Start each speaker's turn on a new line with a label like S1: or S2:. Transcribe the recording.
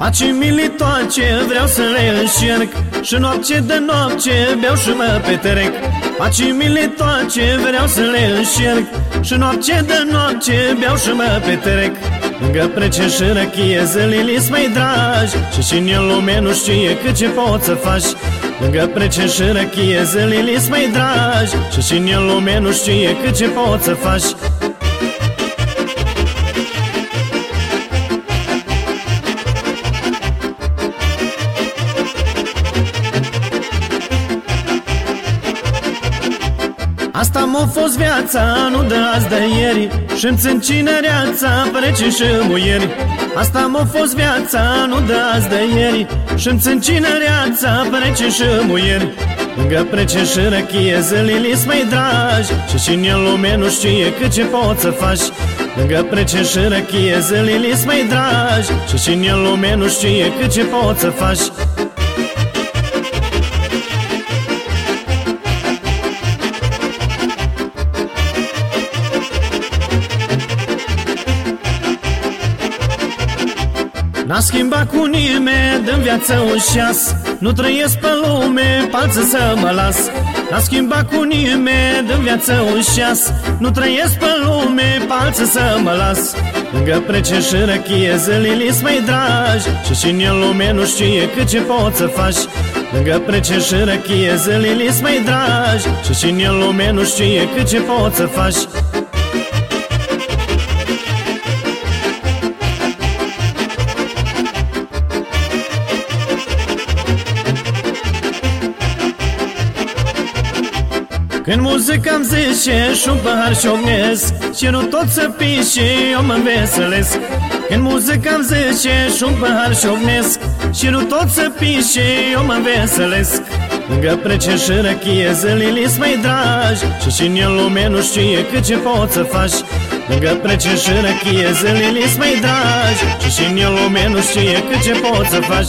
S1: Acimile toace vreau să le înșerc Și noapte de noapte beau și mă petrec. Acimile toace vreau să le înșerc Și noapte de noapte beau și mă petrec. Lângă prece și răchie zilele mai dragi. Și cine în lume nu știe cât ce poți să faci. Lângă prece și răchie zilele mai dragi. Și cine în lume nu știe cât ce poți să faci Asta m-a fost viața, nu de azi de ieri. Și-mi țin cinereața, prece și muieri. Asta m-a fost viața, nu de azi de ieri. Și-mi țin cinereața, prece și muieri. Lângă prece și răchie zilele mai dragi. Și cine în lume nu știe cât ce poți să faci. Lângă prece și răchie zilele mai dragi. Și cine în lume nu știe cât ce poți să faci N-a schimbat cu nimeni din viață un șas. Nu trăiesc pe lume, palță să mă las. N-a schimbat cu nimeni din viață un șas. Nu trăiesc pe lume, palță să mă las. Lângă prece și răchie zilele mai dragi. Și cine în lume nu știe cât ce poți să faci. Lângă prece și răchie zilele mai dragi. Și cine în lume nu știe cât ce poți să faci Când muzica îmi zice și un pahar șognesc Și nu tot să pișe, eu mă veselesc Când muzica îmi zice și un pahar șognesc Și nu tot să pișe, eu mă veselesc Lângă prece și răchie zilele mai dragi Și cine în lume nu știe cât ce poți să faci. Lângă prece și răchie zilele mai dragi Și cine în lume nu știe cât ce poți să faci